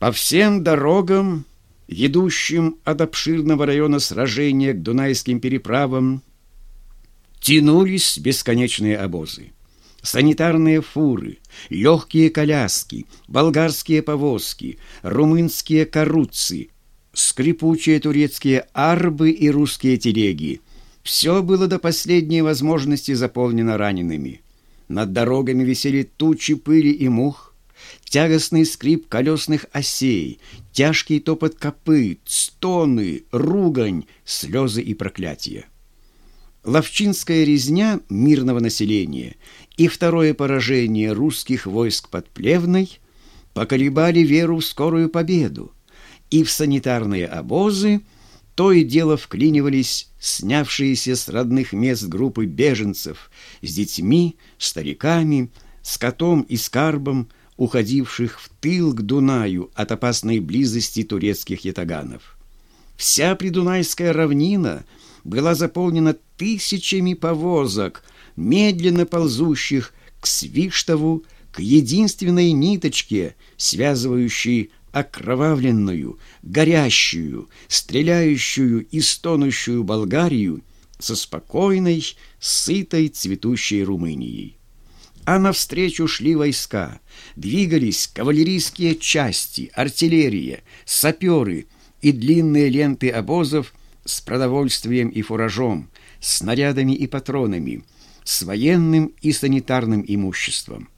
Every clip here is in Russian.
По всем дорогам, ведущим от обширного района сражения к Дунайским переправам, тянулись бесконечные обозы. Санитарные фуры, легкие коляски, болгарские повозки, румынские каруцы, скрипучие турецкие арбы и русские телеги. Все было до последней возможности заполнено ранеными. Над дорогами висели тучи пыли и мух, тягостный скрип колесных осей, тяжкий топот копыт, стоны, ругань, слезы и проклятия. Ловчинская резня мирного населения и второе поражение русских войск под Плевной поколебали веру в скорую победу, и в санитарные обозы то и дело вклинивались снявшиеся с родных мест группы беженцев с детьми, стариками, скотом и скарбом, уходивших в тыл к Дунаю от опасной близости турецких ятаганов. Вся придунайская равнина была заполнена тысячами повозок, медленно ползущих к Свиштову, к единственной ниточке, связывающей окровавленную, горящую, стреляющую и стонущую Болгарию со спокойной, сытой, цветущей Румынией. А навстречу шли войска, двигались кавалерийские части, артиллерия, саперы и длинные ленты обозов с продовольствием и фуражом, снарядами и патронами, с военным и санитарным имуществом.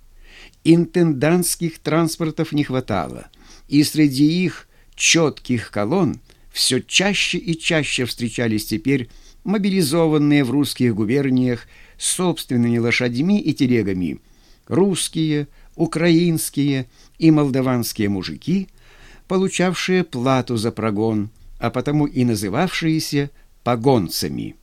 Интендантских транспортов не хватало, и среди их четких колонн все чаще и чаще встречались теперь мобилизованные в русских губерниях собственными лошадьми и телегами русские, украинские и молдаванские мужики, получавшие плату за прогон, а потому и называвшиеся погонцами.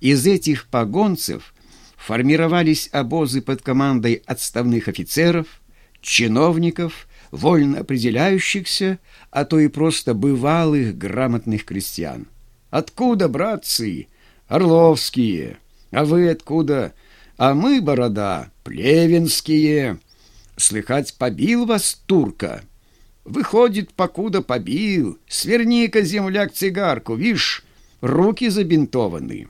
Из этих погонцев формировались обозы под командой отставных офицеров, чиновников, вольно определяющихся, а то и просто бывалых грамотных крестьян. «Откуда, братцы? Орловские! А вы откуда? А мы, борода, плевенские! Слыхать, побил вас турка?» Выходит, покуда побил, сверни-ка, земляк, цигарку, вишь, руки забинтованы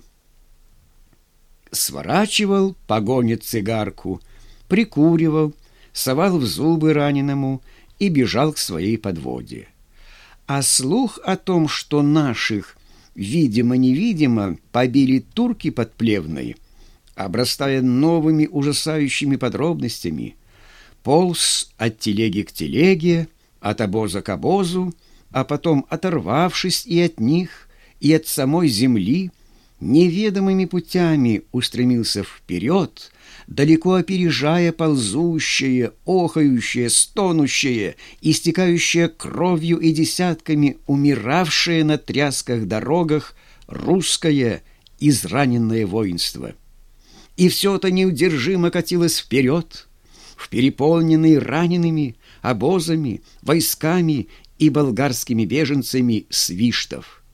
сворачивал, погонит цигарку, прикуривал, совал в зубы раненому и бежал к своей подводе. А слух о том, что наших, видимо-невидимо, побили турки под Плевной, обрастая новыми ужасающими подробностями, полз от телеги к телеге, от обоза к обозу, а потом, оторвавшись и от них, и от самой земли, неведомыми путями устремился вперед, далеко опережая ползущее, охающее, стонущее, истекающее кровью и десятками умиравшее на трясках дорогах русское израненное воинство. И все это неудержимо катилось вперед, в переполненный ранеными обозами, войсками и болгарскими беженцами свиштов.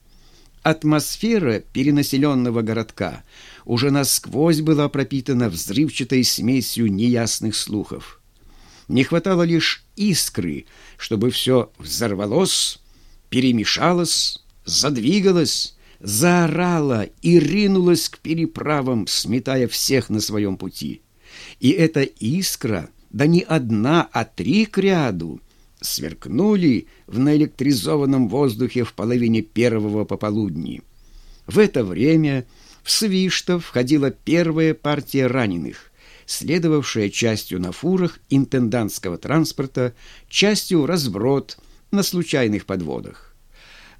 Атмосфера перенаселенного городка уже насквозь была пропитана взрывчатой смесью неясных слухов. Не хватало лишь искры, чтобы все взорвалось, перемешалось, задвигалось, заорало и ринулось к переправам, сметая всех на своем пути. И эта искра, да не одна, а три к ряду, сверкнули в наэлектризованном воздухе в половине первого пополудни. В это время в Свиштов входила первая партия раненых, следовавшая частью на фурах интендантского транспорта, частью разброд на случайных подводах.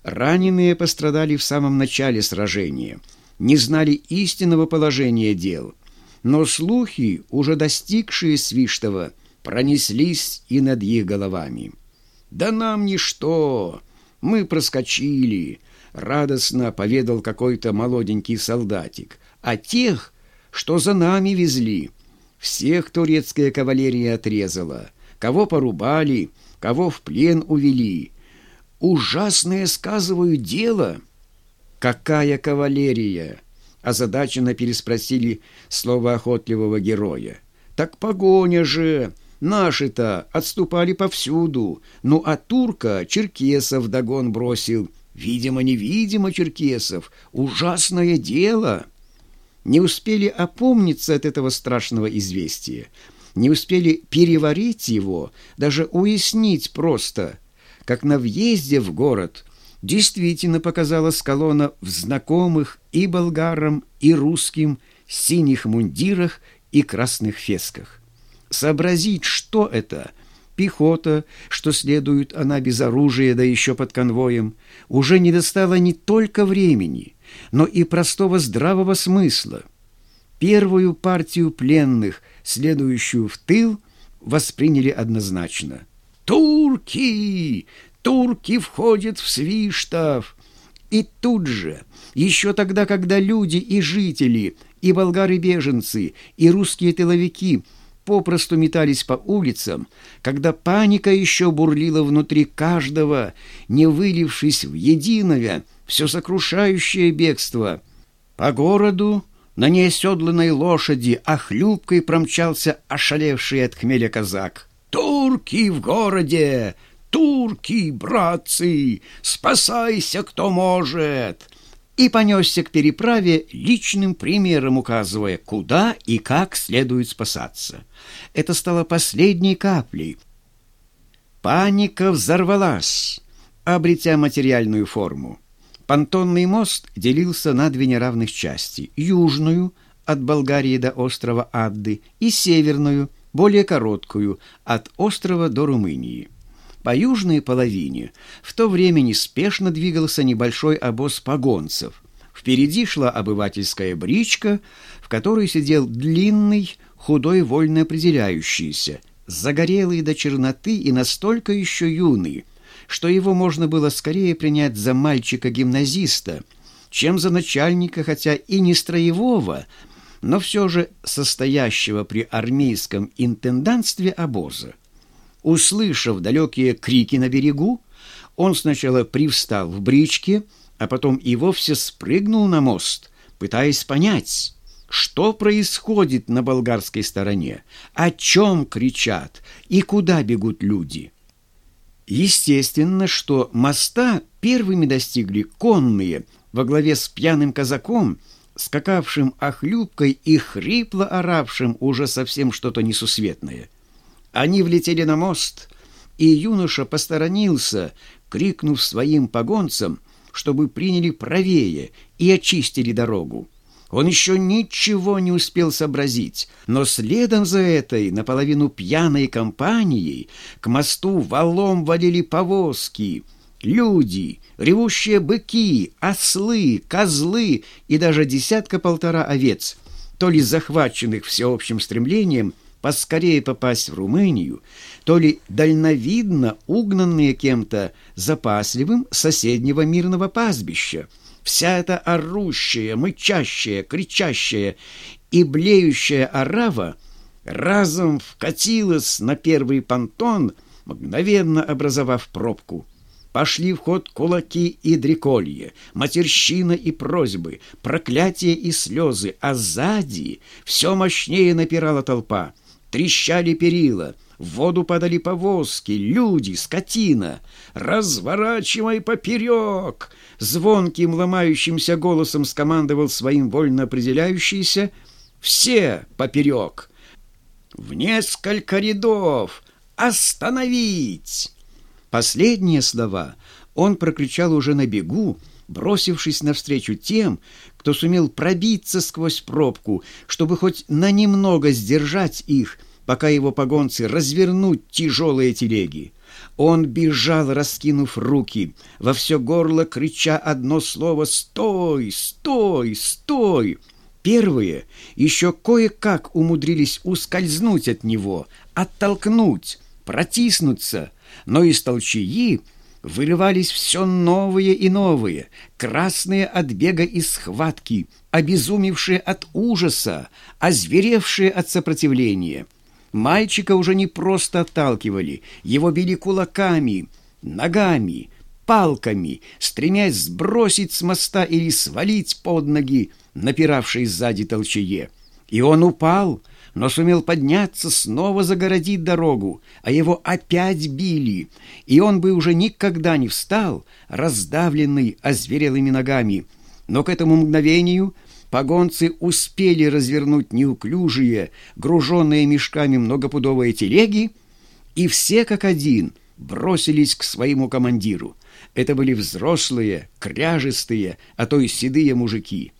Раненые пострадали в самом начале сражения, не знали истинного положения дел, но слухи, уже достигшие Свиштова, пронеслись и над их головами. «Да нам ничто! Мы проскочили!» — радостно поведал какой-то молоденький солдатик. «А тех, что за нами везли, всех турецкая кавалерия отрезала, кого порубали, кого в плен увели. Ужасное, сказываю, дело!» «Какая кавалерия?» — озадаченно переспросили слово охотливого героя. «Так погоня же!» Наши-то отступали повсюду, ну а турка черкесов догон бросил. Видимо-невидимо черкесов. Ужасное дело!» Не успели опомниться от этого страшного известия, не успели переварить его, даже уяснить просто, как на въезде в город действительно показалась колонна в знакомых и болгарам, и русским синих мундирах и красных фесках. Сообразить, что это – пехота, что следует она без оружия, да еще под конвоем, уже не достало не только времени, но и простого здравого смысла. Первую партию пленных, следующую в тыл, восприняли однозначно. «Турки! Турки входят в Свиштов!» И тут же, еще тогда, когда люди и жители, и болгары-беженцы, и русские тыловики – попросту метались по улицам, когда паника еще бурлила внутри каждого, не вылившись в единое, все сокрушающее бегство. По городу на неоседланной лошади охлюбкой промчался ошалевший от хмеля казак. «Турки в городе! Турки, братцы! Спасайся, кто может!» И понесся к переправе, личным примером указывая, куда и как следует спасаться. Это стало последней каплей. Паника взорвалась, обретя материальную форму. Понтонный мост делился на две неравных части – южную, от Болгарии до острова Адды, и северную, более короткую, от острова до Румынии. По южной половине в то время неспешно двигался небольшой обоз погонцев. Впереди шла обывательская бричка, в которой сидел длинный, худой, вольно определяющийся, загорелый до черноты и настолько еще юный, что его можно было скорее принять за мальчика-гимназиста, чем за начальника, хотя и не строевого, но все же состоящего при армейском интендантстве обоза. Услышав далекие крики на берегу, он сначала привстал в бричке, а потом и вовсе спрыгнул на мост, пытаясь понять, что происходит на болгарской стороне, о чем кричат и куда бегут люди. Естественно, что моста первыми достигли конные во главе с пьяным казаком, скакавшим охлюбкой и хрипло оравшим уже совсем что-то несусветное – они влетели на мост, и юноша посторонился, крикнув своим погонцам, чтобы приняли правее и очистили дорогу. Он еще ничего не успел сообразить, но следом за этой наполовину пьяной компанией к мосту валом валили повозки, люди, ревущие быки, ослы, козлы и даже десятка-полтора овец, то ли захваченных всеобщим стремлением – поскорее попасть в Румынию, то ли дальновидно угнанные кем-то запасливым соседнего мирного пастбища. Вся эта орущая, мычащая, кричащая и блеющая орава разом вкатилась на первый понтон, мгновенно образовав пробку. Пошли в ход кулаки и дреколье, матерщина и просьбы, проклятия и слезы, а сзади все мощнее напирала толпа — трещали перила, в воду падали повозки, люди, скотина. «Разворачивай поперек!» Звонким ломающимся голосом скомандовал своим вольно определяющийся. «Все поперек!» «В несколько рядов! Остановить!» Последние слова он прокричал уже на бегу, бросившись навстречу тем, кто сумел пробиться сквозь пробку, чтобы хоть на немного сдержать их, пока его погонцы развернуть тяжелые телеги. Он бежал, раскинув руки, во все горло крича одно слово «Стой! Стой! Стой!» Первые еще кое-как умудрились ускользнуть от него, оттолкнуть, протиснуться, но из толчаи вырывались все новые и новые, красные от бега и схватки, обезумевшие от ужаса, озверевшие от сопротивления. Мальчика уже не просто отталкивали, его били кулаками, ногами, палками, стремясь сбросить с моста или свалить под ноги напиравшей сзади толчее. И он упал, но сумел подняться, снова загородить дорогу, а его опять били, и он бы уже никогда не встал, раздавленный озверелыми ногами. Но к этому мгновению погонцы успели развернуть неуклюжие, груженные мешками многопудовые телеги, и все как один бросились к своему командиру. Это были взрослые, кряжестые, а то и седые мужики.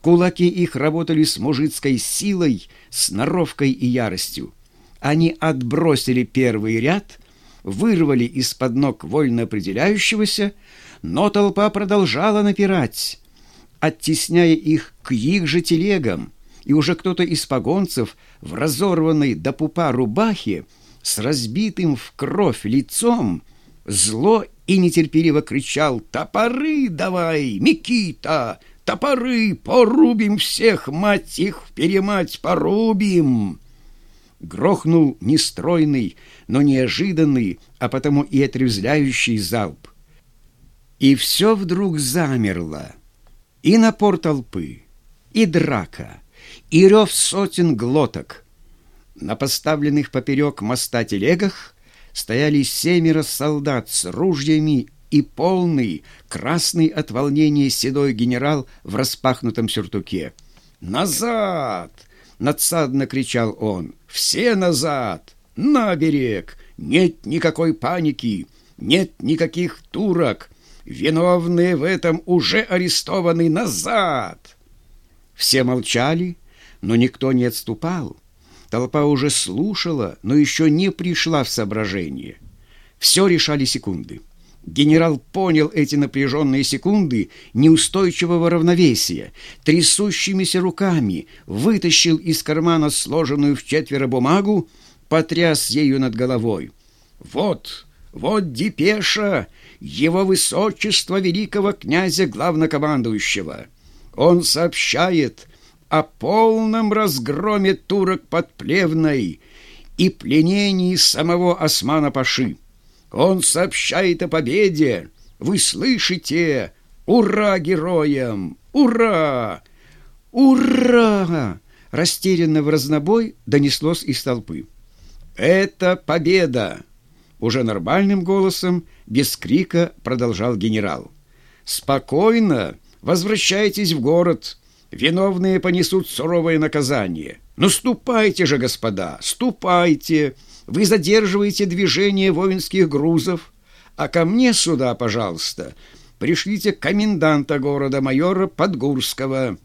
Кулаки их работали с мужицкой силой, сноровкой и яростью. Они отбросили первый ряд, вырвали из-под ног вольно определяющегося, но толпа продолжала напирать, оттесняя их к их же телегам, и уже кто-то из погонцев в разорванной до пупа рубахе с разбитым в кровь лицом зло и нетерпеливо кричал «Топоры давай, Микита! Топоры! Порубим всех, мать их, перемать, порубим!» Грохнул нестройный, но неожиданный, а потому и отрезвляющий залп. И все вдруг замерло. И напор толпы, и драка, и рев сотен глоток. На поставленных поперек моста телегах стояли семеро солдат с ружьями и полный, красный от волнения седой генерал в распахнутом сюртуке. «Назад!» — надсадно кричал он. «Все назад! На берег! Нет никакой паники! Нет никаких турок! Виновные в этом уже арестованы назад!» Все молчали, но никто не отступал. Толпа уже слушала, но еще не пришла в соображение. Все решали секунды. Генерал понял эти напряженные секунды неустойчивого равновесия, трясущимися руками вытащил из кармана сложенную в четверо бумагу, потряс ею над головой. «Вот, вот депеша его высочества великого князя главнокомандующего. Он сообщает о полном разгроме турок под Плевной и пленении самого Османа-Паши. Он сообщает о победе. Вы слышите? Ура героям! Ура! Ура! Растерянно в разнобой донеслось из толпы. Это победа! Уже нормальным голосом, без крика, продолжал генерал. «Спокойно возвращайтесь в город. Виновные понесут суровое наказание. Ну, ступайте же, господа, ступайте. Вы задерживаете движение воинских грузов. А ко мне сюда, пожалуйста, пришлите коменданта города майора Подгурского».